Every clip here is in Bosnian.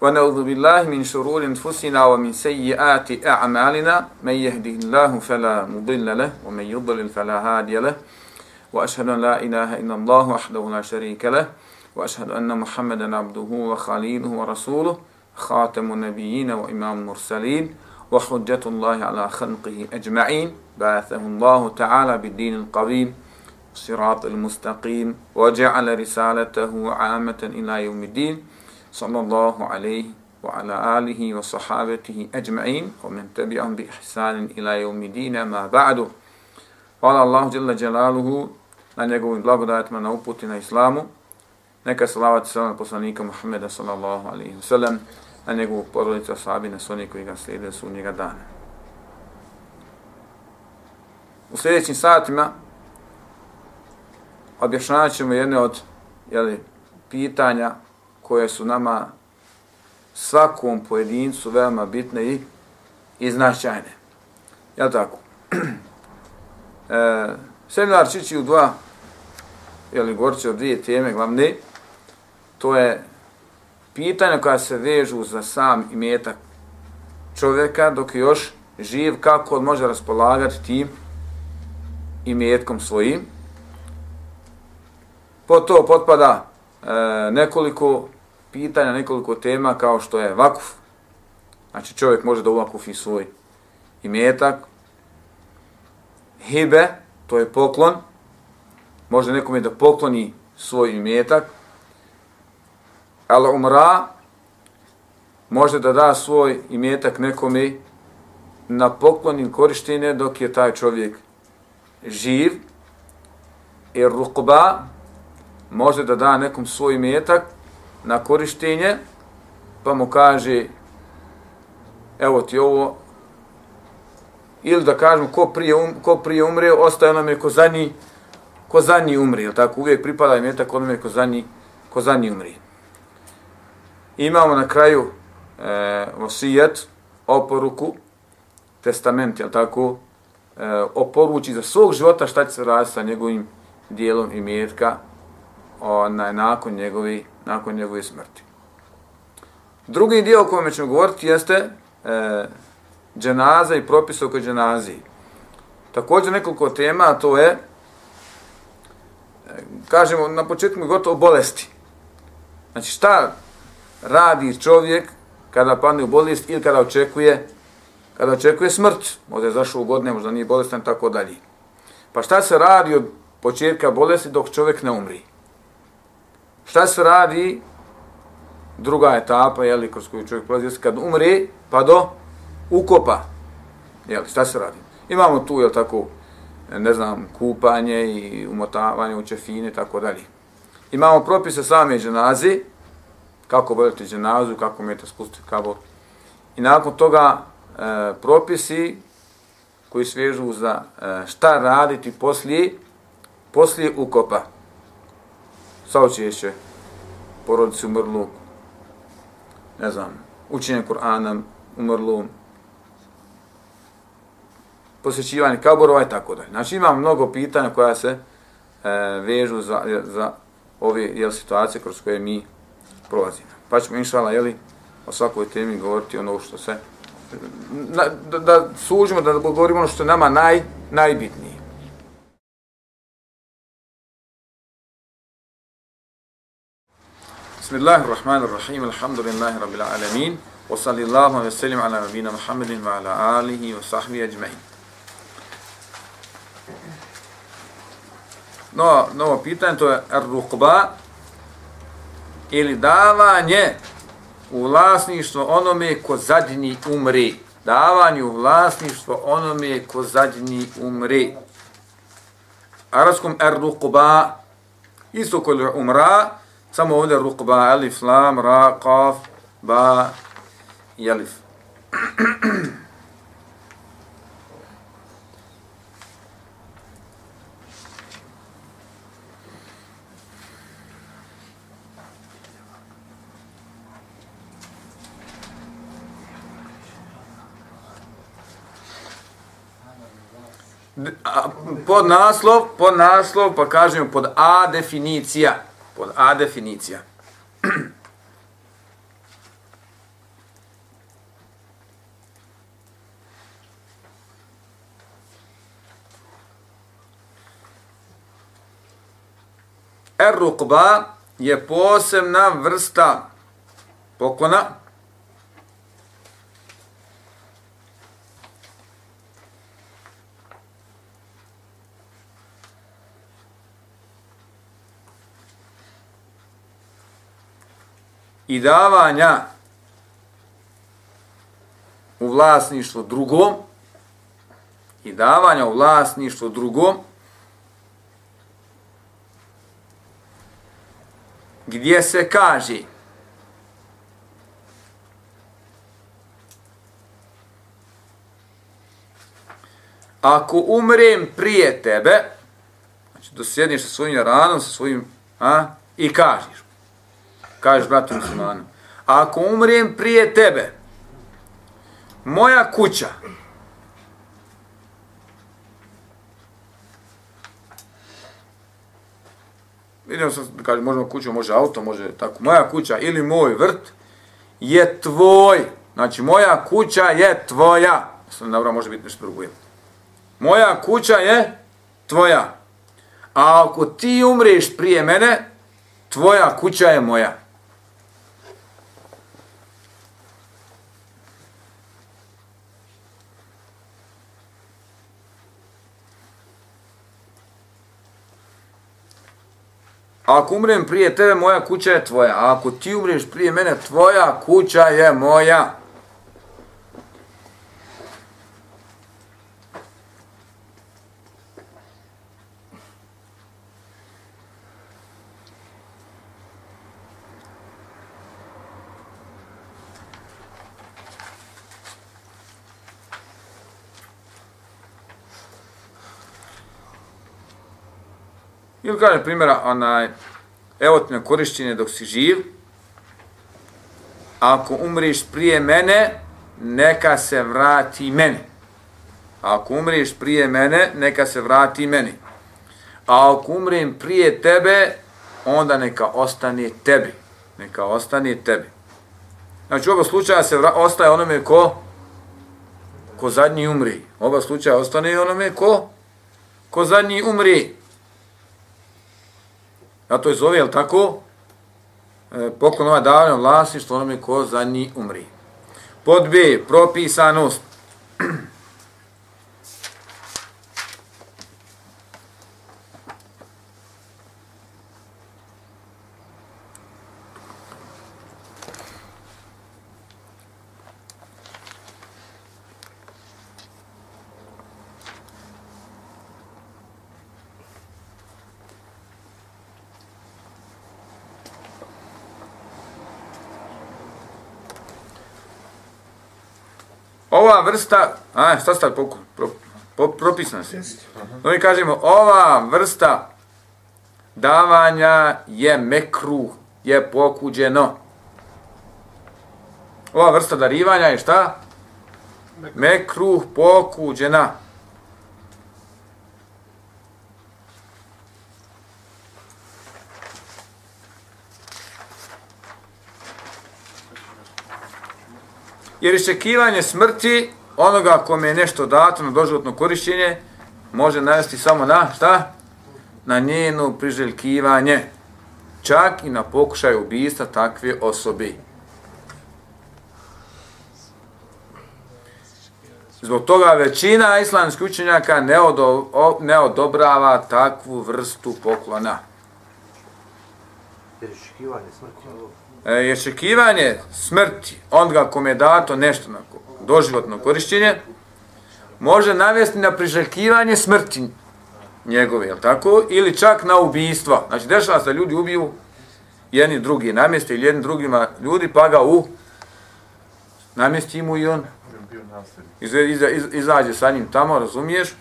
ونعوذ بالله من شرور أنفسنا ومن سيئات أعمالنا. من يهده الله فلا مضل له ومن يضلل فلا هادي له. وأشهد أن لا إله إلا الله وحده لا شريك له. وأشهد أن محمدا عبده وخليله ورسوله خاتم النبيين وإمام المرسلين وحجة الله على خلقه أجمعين. بعثه الله تعالى بالدين القويم الصراط المستقيم وجعل رسالته عامة إلى يوم الدين. sallallahu alayhi wa ala alihi wa sahabatihi ajma'in wa man tabi'ahum bi ihsan ila yawm ma ba'du. Wa Allahu allah jalla jalaluhu na njegovu blagodat ma na uputi na islamu. Neka salavat selam poslaniku muhammedu sallallahu alayhi wa sallam na njegovu porodicu sahabe na sunni koji ga slede su njega dana. U sledećim satima objašnjavaćemo jedne od je pitanja koje su nama svakom pojedincu veoma bitne i, i značajne. Ja tako? e, seminar čići u dva, ili gorće od dvije teme glavne, to je pitanja koja se vežu za sam imetak čovjeka dok je još živ, kako on može raspolagati tim imetkom svojim. Po to potpada e, nekoliko pitanja, nekoliko tema kao što je vakuf. Znači čovjek može da uvakufi svoj imetak. Hibe, to je poklon. Može nekome da pokloni svoj imetak. Al umra, može da da svoj imetak nekome na poklon ili korištenje dok je taj čovjek živ. I rukba, može da da nekom svoj imetak na korištenje, pa mu kaže, evo ti ovo, ili da kažemo ko prije, um, ko prije umre, ostaje nam je ko zadnji, ko zadnji umri, tako? Uvijek pripada im je tako onome ko zadnji, ko zadnji umri. Imamo na kraju eh, e, osijet, oporuku, testament, je tako, e, oporuči za svog života šta će se raditi sa njegovim dijelom i mjetka, onaj, nakon njegovi, nakon njegove smrti. Drugi dio o kojem ćemo govoriti jeste e, dženaza i propis oko dženaziji. Također nekoliko tema, a to je, e, kažemo na početku gotovo bolesti. Znači šta radi čovjek kada padne u bolest ili kada očekuje kada očekuje smrt, možda je zašao u godine, možda nije bolestan, tako dalje. Pa šta se radi od početka bolesti dok čovjek ne umri? Šta se radi druga etapa, jeli, kroz koju čovjek prolazi, kad umre, pa do ukopa. Jeli, šta se radi? Imamo tu, jel tako, ne znam, kupanje i umotavanje u čefine, tako dalje. Imamo propise same dženazi, kako voditi dženazu, kako mjete spustiti kabor. I nakon toga e, propisi koji svežu za e, šta raditi poslije, poslije ukopa saučešće porodici umrlu, ne znam, učenje Kur'ana umrlu, posjećivanje kaborova i tako dalje. Znači imam mnogo pitanja koja se e, vežu za, za ove jel, situacije kroz koje mi prolazimo. Pa ćemo inšala, jeli, o svakoj temi govoriti ono što se, na, da, da sužimo, da govorimo ono što je nama naj, najbitnije. Bismillahirrahmanirrahim. Alhamdulillahi rabbil alamin. Wa sallallahu wa sallam ala nabina Muhammadin wa ala alihi wa sahbihi ajma'in. No, novo pitanje to je rukba ili davanje u vlasništvo onome ko zadnji umri. Davanje u vlasništvo onome ko zadnji umri. Arabskom rukba isto kod umra, Samo ovdje rukba, elif, lam, ra, kaf, ba, jelif. pod naslov, pod naslov, pa kažemo pod A definicija. Pod A definicija. Er-rukba je posebna vrsta poklona i davanja u vlasništvo drugom i davanja u vlasništvo drugom gdje se kaže ako umrem prije tebe, znači dosjedniš sa svojim ranom, sa svojim, a, i kažeš, kažeš bratu muslimanu, ako umrem prije tebe, moja kuća, Vidimo sam, kaže, možemo kuću, može auto, može tako. Moja kuća ili moj vrt je tvoj. Znači, moja kuća je tvoja. Mislim, dobro, može biti nešto drugo. Moja kuća je tvoja. A ako ti umreš prije mene, tvoja kuća je moja. Ako umrem prije tebe, moja kuća je tvoja. A ako ti umreš prije mene, tvoja kuća je moja. Ili kaže primjera, onaj, evo ti na korišćenje dok si živ, ako umriš prije mene, neka se vrati meni. Ako umriš prije mene, neka se vrati meni. A ako umrem prije tebe, onda neka ostane tebi. Neka ostane tebi. Znači, u oba slučaja se vra, ostaje onome ko ko zadnji umri. Oba slučaja ostane onome ko ko zadnji umri. Zato je zove, jel tako? E, poklon ovaj davanje vlasništvo onome ko za njih umri. Pod B, propisanost. ova vrsta, a šta sta pro, pro, pro, propisano se. No mi kažemo, ova vrsta davanja je mekruh, je pokuđeno. Ova vrsta darivanja je šta? Mekruh pokuđena. Jer iščekivanje smrti onoga kome je nešto dato na doživotno korišćenje može navesti samo na šta? Na njeno priželjkivanje. Čak i na pokušaj ubista takve osobe. Zbog toga većina islamskih učenjaka ne, odo, ne odobrava takvu vrstu poklona. Jer iščekivanje smrti je očekivanje smrti onoga kome je dato nešto na doživotno korišćenje, može navesti na priželjkivanje smrti njegove, je tako? Ili čak na ubijstvo. Znači, dešava se ljudi ubiju jedni drugi namjeste ili jedni drugima ljudi, pa ga u namjesti mu i on iz, iza, iz, izađe sa njim tamo, razumiješ?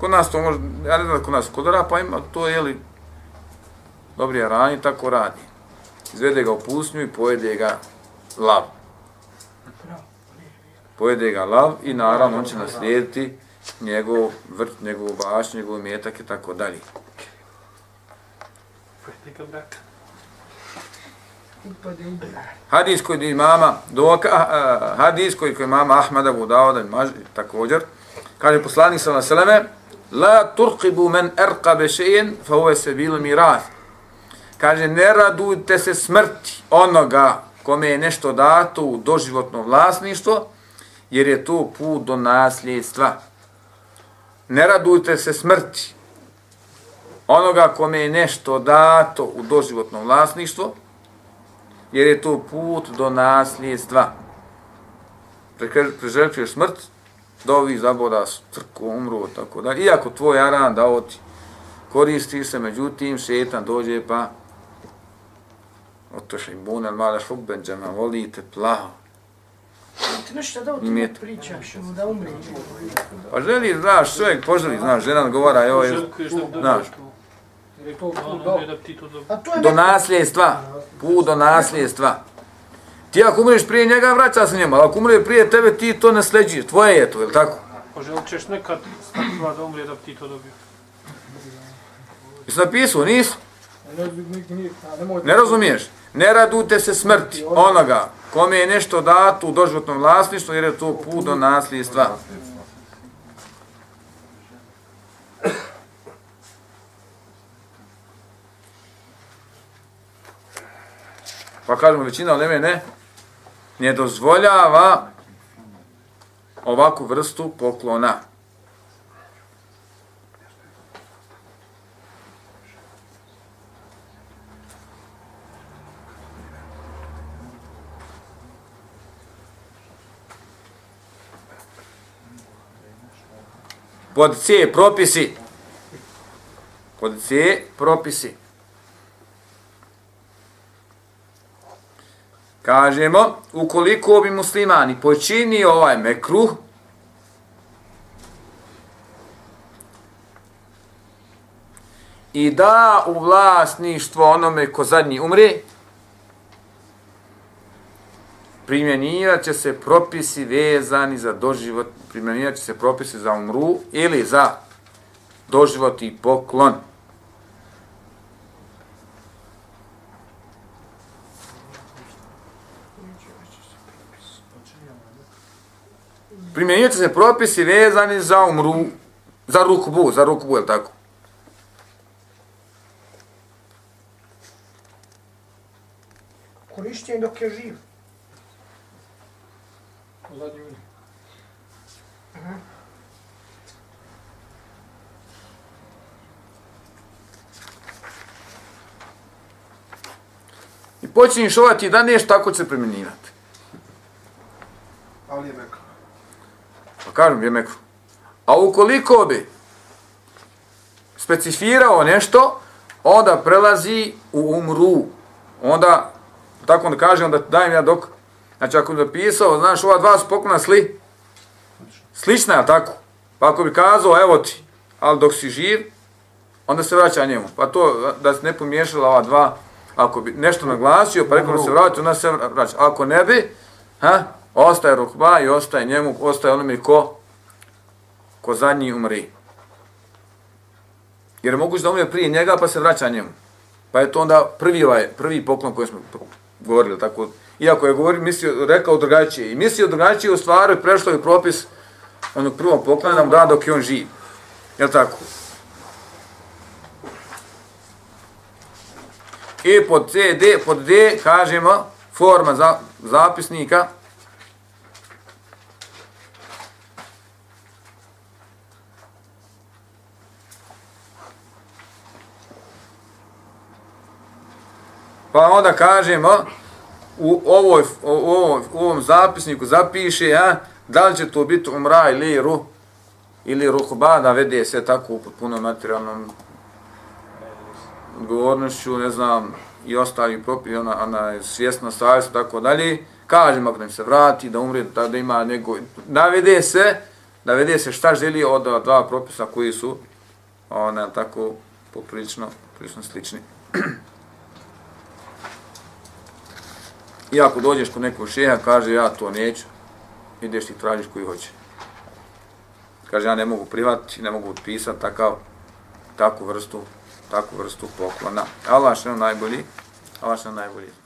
Kod nas to može, ja ne znam kod nas kodora, pa ima to, je li dobri arani, tako radi. Izvede ga u pusnju i pojede ga lav. pojede ga lav i naravno on će naslijediti njegov vrt, njegov baš, njegov metak i tako dalje. Hadis koji je mama doka, hadis koji je mama Ahmada budao da maž, također, kaže poslanik sallallahu alejhi ve selleme la turqibu men arqaba shay'an fa huwa sabilu mirath. Kaže ne radujte se smrti onoga kome je nešto dato u doživotno vlasništvo, jer je to put do nasljedstva. Ne radujte se smrti onoga kome je nešto dato u doživotno vlasništvo, jer je to put do nasljedstva. Preželjčuješ smrt, dovi ovi zaboda crku, umru, tako da. Iako tvoj aran da oti, koristi se, međutim, šetan dođe pa otoš i bunel male hubben džema, volite plaho. Ti nešto da o tome pričaš, da umri. Pa želi, znaš, čovjek poželi, znaš, žena govara, joj, znaš, do nasljedstva, put do nasljedstva. Ti ako umreš prije njega, vraća se njemu, ako umre prije tebe, ti to nasljeđuješ, tvoje je to, je li tako? Poželit ćeš nekad stakva da umre da bi ti to dobio. Jesi napisao, nis? Ne razumiješ? Ne radujte se smrti onoga kome je nešto dato u doživotnom vlasništvu, jer je to put do nasljedstva. Pa kažemo, većina od ne, ne dozvoljava ovakvu vrstu poklona. Pod C propisi. Pod C propisi. Kažemo, ukoliko bi muslimani počini ovaj mekruh, i da u vlasništvo onome ko zadnji umri, primjenjivat će se propisi vezani za doživot, primjenjivat će se propisi za umru ili za doživot i poklon. primjenjujete se propisi vezani za umru, za rukbu, za rukbu, je tako? Korišćenje dok je živ. I počinješ ovati da nešto tako će se primjenjivati. Ali je mekro kažem je mekru. A ukoliko bi specifirao nešto, onda prelazi u umru. Onda, tako da kažem, da dajem ja dok, znači ako bi napisao, znaš, ova dva su poklona sli, slična je tako. Pa ako bi kazao, evo ti, ali dok si živ, onda se vraća njemu. Pa to, da se ne pomiješala ova dva, ako bi nešto naglasio, pa rekao da se vraća, onda se vraća. Ako ne bi, ha, ostaje rukba i ostaje njemu, ostaje onome ko, ko zadnji umri. Jer je moguće da umre prije njega pa se vraća njemu. Pa je to onda prvi, ovaj, prvi poklon koji smo govorili. Tako, iako je govorio, mislio, rekao drugačije. I mislio drugačije u stvari prešlo je propis onog prvog poklona nam da dok je on živ. Je tako? I pod C, D, pod D kažemo forma za, zapisnika Pa onda kažemo, u, ovoj, u, ovoj, u ovom zapisniku zapiše, a, da li će to biti umra ili ru, ili ruhba, da vede se tako u potpuno materijalnom odgovornošću, ne znam, i ostali propi, ona, ona je svjesna savjesa, tako dalje, kažem ako se vrati, da umre, da, da ima nego, navede se, navede se šta želi od dva propisa koji su, ona, tako, poprilično, poprilično slični. I ako dođeš kod nekog šeha, kaže ja to neću, ideš ti tražiš koji hoće. Kaže, ja ne mogu prihvatiti, ne mogu otpisati takav, takvu vrstu, takvu vrstu poklona. Allah što je najbolji, Allah što je najbolji.